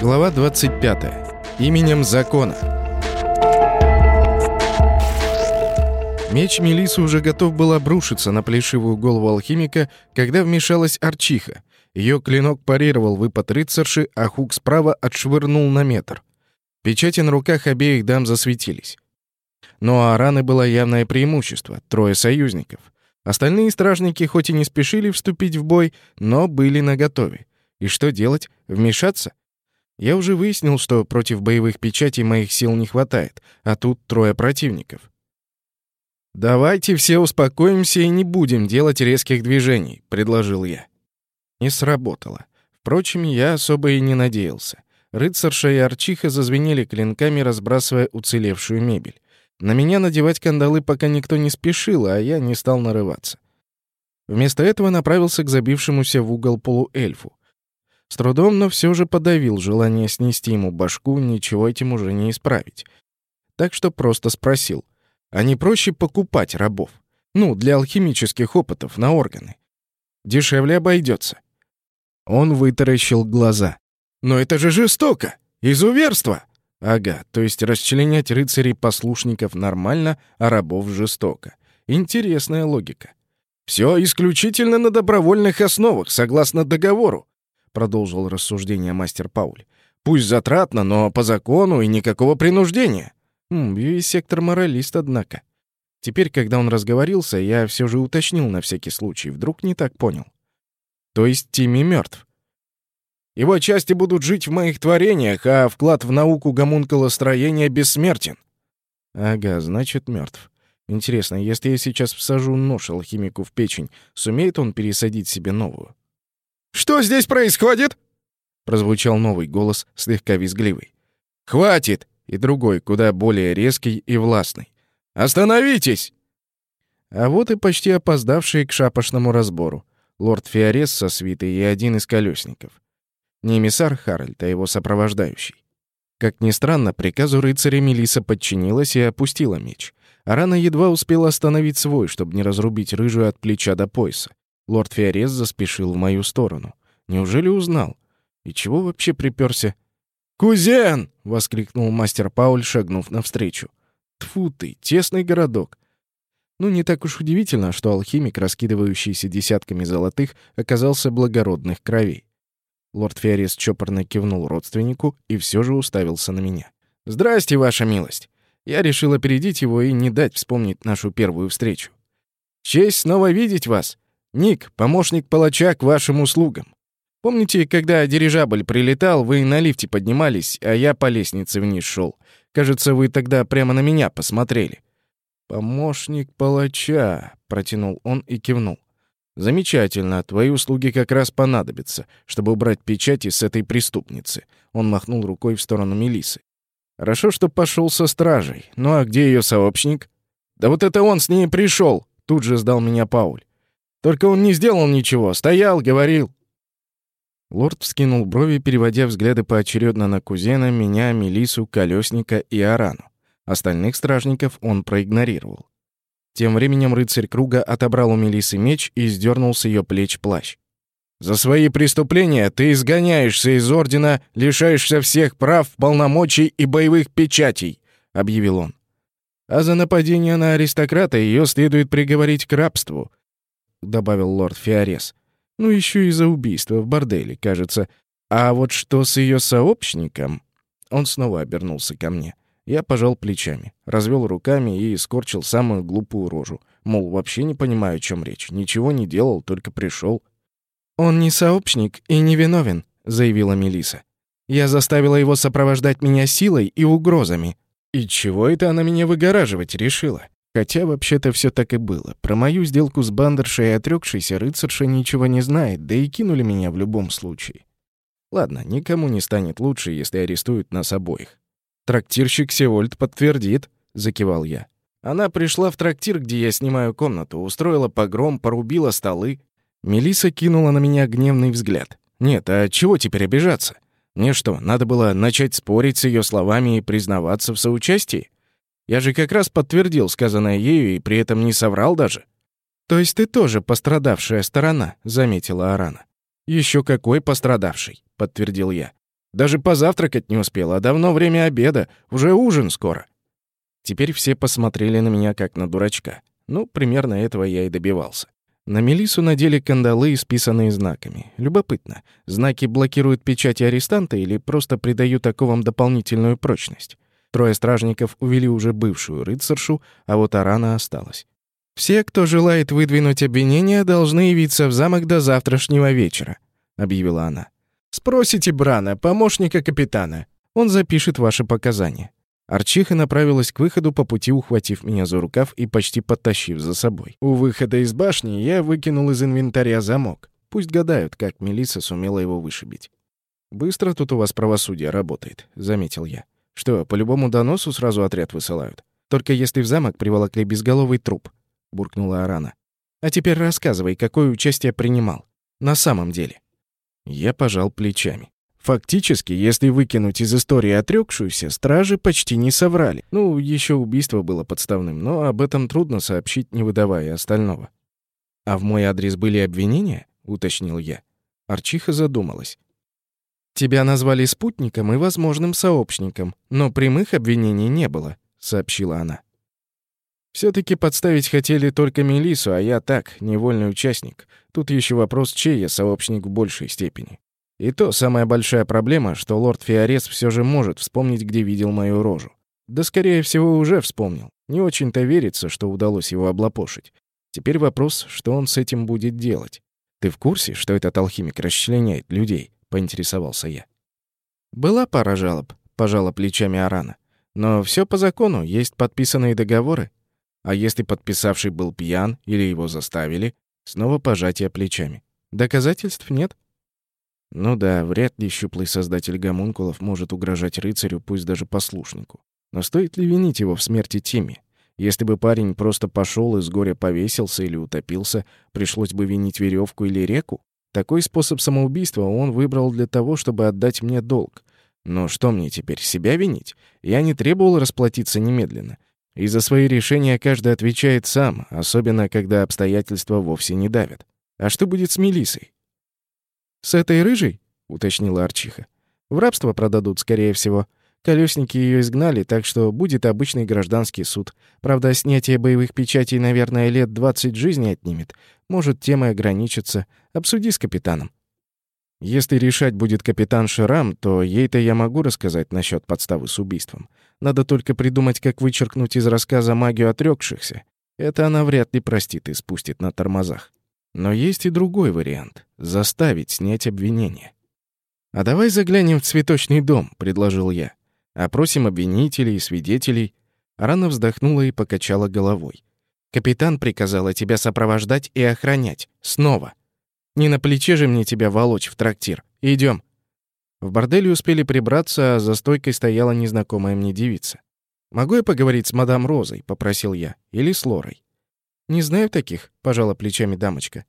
Глава 25. Именем закона. Меч Мелисы уже готов был обрушиться на плешивую голову алхимика, когда вмешалась Арчиха. Ее клинок парировал выпад рыцарши, а хук справа отшвырнул на метр. Печати на руках обеих дам засветились. Но у Араны было явное преимущество — трое союзников. Остальные стражники хоть и не спешили вступить в бой, но были наготове. И что делать? Вмешаться? Я уже выяснил, что против боевых печатей моих сил не хватает, а тут трое противников. «Давайте все успокоимся и не будем делать резких движений», — предложил я. Не сработало. Впрочем, я особо и не надеялся. Рыцарша и Арчиха зазвенели клинками, разбрасывая уцелевшую мебель. На меня надевать кандалы пока никто не спешил, а я не стал нарываться. Вместо этого направился к забившемуся в угол полуэльфу. С трудом, но все же подавил желание снести ему башку, ничего этим уже не исправить. Так что просто спросил, а не проще покупать рабов? Ну, для алхимических опытов на органы. Дешевле обойдется. Он вытаращил глаза. «Но это же жестоко! Изуверство!» Ага, то есть расчленять рыцарей-послушников нормально, а рабов жестоко. Интересная логика. Все исключительно на добровольных основах, согласно договору продолжил рассуждение мастер Пауль. Пусть затратно, но по закону и никакого принуждения. Хм, весь сектор моралист, однако. Теперь, когда он разговорился, я все же уточнил на всякий случай, вдруг не так понял. То есть Тимми мертв. Его части будут жить в моих творениях, а вклад в науку гомункулостроения бессмертен. Ага, значит, мертв. Интересно, если я сейчас всажу нож алхимику в печень, сумеет он пересадить себе новую? Что здесь происходит?» Прозвучал новый голос, слегка визгливый. «Хватит!» И другой, куда более резкий и властный. «Остановитесь!» А вот и почти опоздавшие к шапошному разбору. Лорд Фиорес со свитой и один из колесников. Не эмиссар Харальд, а его сопровождающий. Как ни странно, приказу рыцаря Мелиса подчинилась и опустила меч. Арана едва успела остановить свой, чтобы не разрубить рыжую от плеча до пояса. Лорд Фиорез заспешил в мою сторону. Неужели узнал? И чего вообще приперся? «Кузен!» — воскликнул мастер Пауль, шагнув навстречу. Тфу ты, тесный городок. Ну, не так уж удивительно, что алхимик, раскидывающийся десятками золотых, оказался благородных кровей. Лорд Фиорес чопорно кивнул родственнику и все же уставился на меня. «Здрасте, ваша милость!» Я решил опередить его и не дать вспомнить нашу первую встречу. «Честь снова видеть вас!» Ник, помощник палача к вашим услугам. Помните, когда дирижабль прилетал, вы на лифте поднимались, а я по лестнице вниз шел. Кажется, вы тогда прямо на меня посмотрели. Помощник палача, протянул он и кивнул. Замечательно, твои услуги как раз понадобятся, чтобы убрать печати с этой преступницы. Он махнул рукой в сторону Мелисы. Хорошо, что пошел со стражей. Ну а где ее сообщник? Да вот это он с ней пришел. Тут же сдал меня Пауль. Только он не сделал ничего, стоял, говорил». Лорд вскинул брови, переводя взгляды поочередно на кузена, меня, Мелису, Колесника и Арану. Остальных стражников он проигнорировал. Тем временем рыцарь круга отобрал у Мелисы меч и сдернул с ее плеч плащ. «За свои преступления ты изгоняешься из Ордена, лишаешься всех прав, полномочий и боевых печатей», — объявил он. «А за нападение на аристократа ее следует приговорить к рабству, добавил лорд Фиорес. Ну, еще и за убийство в борделе, кажется. А вот что с ее сообщником? Он снова обернулся ко мне. Я пожал плечами, развел руками и скорчил самую глупую рожу. Мол, вообще не понимаю, о чем речь. Ничего не делал, только пришел. «Он не сообщник и не виновен», — заявила Мелиса. «Я заставила его сопровождать меня силой и угрозами». «И чего это она меня выгораживать решила?» Хотя вообще-то все так и было. Про мою сделку с бандершей отрекшейся рыцарша ничего не знает, да и кинули меня в любом случае. Ладно, никому не станет лучше, если арестуют нас обоих. Трактирщик Севольд подтвердит, закивал я. Она пришла в трактир, где я снимаю комнату, устроила погром, порубила столы. Мелиса кинула на меня гневный взгляд. Нет, а чего теперь обижаться? Мне что, надо было начать спорить с ее словами и признаваться в соучастии? Я же как раз подтвердил сказанное ею и при этом не соврал даже. «То есть ты тоже пострадавшая сторона», — заметила Арана. Еще какой пострадавший», — подтвердил я. «Даже позавтракать не успел, а давно время обеда, уже ужин скоро». Теперь все посмотрели на меня как на дурачка. Ну, примерно этого я и добивался. На Мелису надели кандалы, исписанные знаками. Любопытно, знаки блокируют печати арестанта или просто придают оковам дополнительную прочность? Трое стражников увели уже бывшую рыцаршу, а вот Арана осталась. «Все, кто желает выдвинуть обвинения, должны явиться в замок до завтрашнего вечера», — объявила она. «Спросите Брана, помощника капитана. Он запишет ваши показания». Арчиха направилась к выходу, по пути ухватив меня за рукав и почти подтащив за собой. У выхода из башни я выкинул из инвентаря замок. Пусть гадают, как Мелисса сумела его вышибить. «Быстро тут у вас правосудие работает», — заметил я. «Что, по любому доносу сразу отряд высылают? Только если в замок приволокли безголовый труп», — буркнула Арана. «А теперь рассказывай, какое участие принимал. На самом деле». Я пожал плечами. Фактически, если выкинуть из истории отрёкшуюся, стражи почти не соврали. Ну, еще убийство было подставным, но об этом трудно сообщить, не выдавая остального. «А в мой адрес были обвинения?» — уточнил я. Арчиха задумалась. «Тебя назвали спутником и возможным сообщником, но прямых обвинений не было», — сообщила она. Все таки подставить хотели только Мелису, а я так, невольный участник. Тут еще вопрос, чей я сообщник в большей степени. И то самая большая проблема, что лорд Фиорес все же может вспомнить, где видел мою рожу. Да, скорее всего, уже вспомнил. Не очень-то верится, что удалось его облапошить. Теперь вопрос, что он с этим будет делать. «Ты в курсе, что этот алхимик расчленяет людей?» — поинтересовался я. «Была пара жалоб», — пожала плечами Арана. «Но все по закону, есть подписанные договоры. А если подписавший был пьян или его заставили?» Снова пожатие плечами. «Доказательств нет?» Ну да, вряд ли щуплый создатель гомункулов может угрожать рыцарю, пусть даже послушнику. Но стоит ли винить его в смерти Тимми? Если бы парень просто пошел и с горя повесился или утопился, пришлось бы винить веревку или реку? Такой способ самоубийства он выбрал для того, чтобы отдать мне долг. Но что мне теперь, себя винить? Я не требовал расплатиться немедленно. И за свои решения каждый отвечает сам, особенно когда обстоятельства вовсе не давят. А что будет с Мелисой? «С этой рыжей?» — уточнила Арчиха. «В рабство продадут, скорее всего. Колесники ее изгнали, так что будет обычный гражданский суд. Правда, снятие боевых печатей, наверное, лет двадцать жизни отнимет. Может, тема ограничится. Обсуди с капитаном». Если решать будет капитан Ширам, то ей-то я могу рассказать насчет подставы с убийством. Надо только придумать, как вычеркнуть из рассказа магию отрекшихся. Это она вряд ли простит и спустит на тормозах. Но есть и другой вариант — заставить снять обвинение. «А давай заглянем в цветочный дом», — предложил я. «Опросим обвинителей и свидетелей». Рана вздохнула и покачала головой. «Капитан приказала тебя сопровождать и охранять. Снова. Не на плече же мне тебя волочь в трактир. Идем. В борделе успели прибраться, а за стойкой стояла незнакомая мне девица. «Могу я поговорить с мадам Розой?» — попросил я. «Или с Лорой?» «Не знаю таких», — пожала плечами дамочка.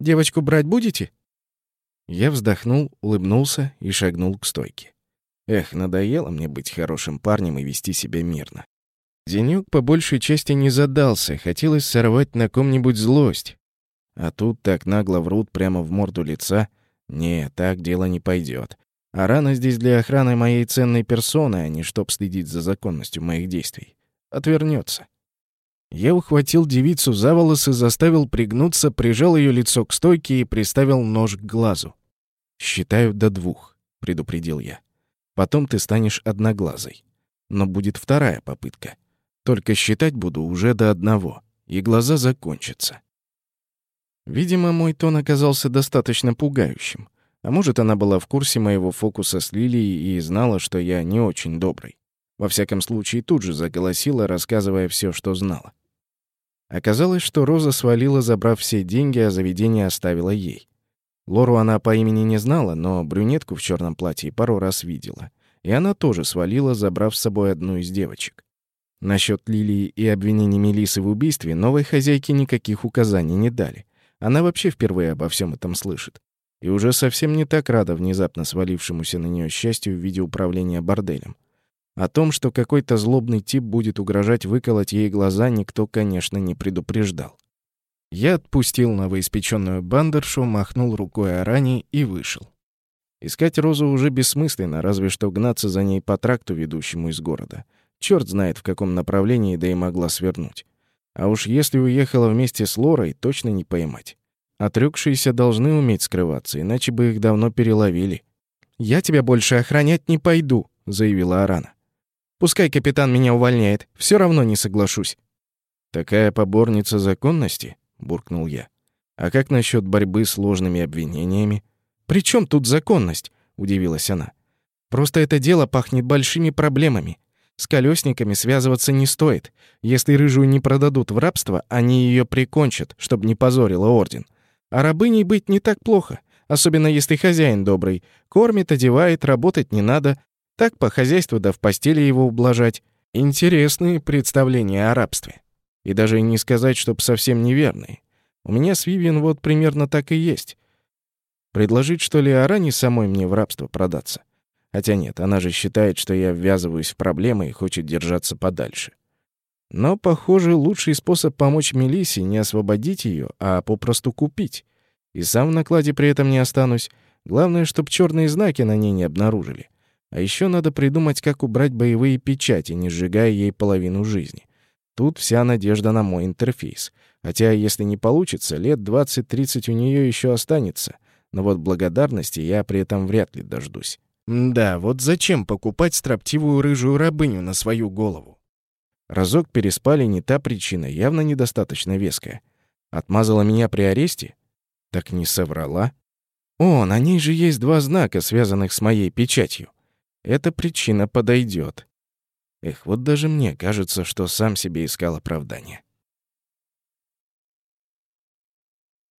«Девочку брать будете?» Я вздохнул, улыбнулся и шагнул к стойке. Эх, надоело мне быть хорошим парнем и вести себя мирно. Денёк по большей части не задался, хотелось сорвать на ком-нибудь злость. А тут так нагло врут прямо в морду лица. Не, так дело не пойдет. А рана здесь для охраны моей ценной персоны, а не чтоб следить за законностью моих действий. Отвернется. Я ухватил девицу за волосы, заставил пригнуться, прижал ее лицо к стойке и приставил нож к глазу. «Считаю до двух», — предупредил я. «Потом ты станешь одноглазой. Но будет вторая попытка. Только считать буду уже до одного, и глаза закончатся». Видимо, мой тон оказался достаточно пугающим. А может, она была в курсе моего фокуса с Лилией и знала, что я не очень добрый. Во всяком случае, тут же заголосила, рассказывая все, что знала. Оказалось, что Роза свалила, забрав все деньги, а заведение оставила ей. Лору она по имени не знала, но брюнетку в черном платье пару раз видела. И она тоже свалила, забрав с собой одну из девочек. Насчет Лилии и обвинений Мелисы в убийстве новой хозяйке никаких указаний не дали. Она вообще впервые обо всем этом слышит. И уже совсем не так рада внезапно свалившемуся на нее счастью в виде управления борделем. О том, что какой-то злобный тип будет угрожать выколоть ей глаза, никто, конечно, не предупреждал. Я отпустил новоиспеченную бандершу, махнул рукой о ране и вышел. Искать Розу уже бессмысленно, разве что гнаться за ней по тракту, ведущему из города. Черт знает, в каком направлении, да и могла свернуть. А уж если уехала вместе с Лорой, точно не поймать. Отрёкшиеся должны уметь скрываться, иначе бы их давно переловили. «Я тебя больше охранять не пойду», — заявила Арана. «Пускай капитан меня увольняет, все равно не соглашусь». «Такая поборница законности?» — буркнул я. «А как насчет борьбы с ложными обвинениями?» «При чем тут законность?» — удивилась она. «Просто это дело пахнет большими проблемами. С колесниками связываться не стоит. Если рыжую не продадут в рабство, они ее прикончат, чтобы не позорила орден. А рабыней быть не так плохо, особенно если хозяин добрый. Кормит, одевает, работать не надо. Так по хозяйству да в постели его ублажать. Интересные представления о рабстве. И даже не сказать, чтоб совсем неверные. У меня с Вивиан вот примерно так и есть. Предложить, что ли, Аране самой мне в рабство продаться? Хотя нет, она же считает, что я ввязываюсь в проблемы и хочет держаться подальше. Но, похоже, лучший способ помочь Мелиссе не освободить ее, а попросту купить. И сам в накладе при этом не останусь. Главное, чтоб черные знаки на ней не обнаружили. А еще надо придумать, как убрать боевые печати, не сжигая ей половину жизни. Тут вся надежда на мой интерфейс. Хотя, если не получится, лет 20-30 у нее еще останется. Но вот благодарности я при этом вряд ли дождусь. Да, вот зачем покупать строптивую рыжую рабыню на свою голову? Разок переспали не та причина, явно недостаточно веская. Отмазала меня при аресте? Так не соврала. О, на ней же есть два знака, связанных с моей печатью. Эта причина подойдет. Эх, вот даже мне кажется, что сам себе искал оправдание.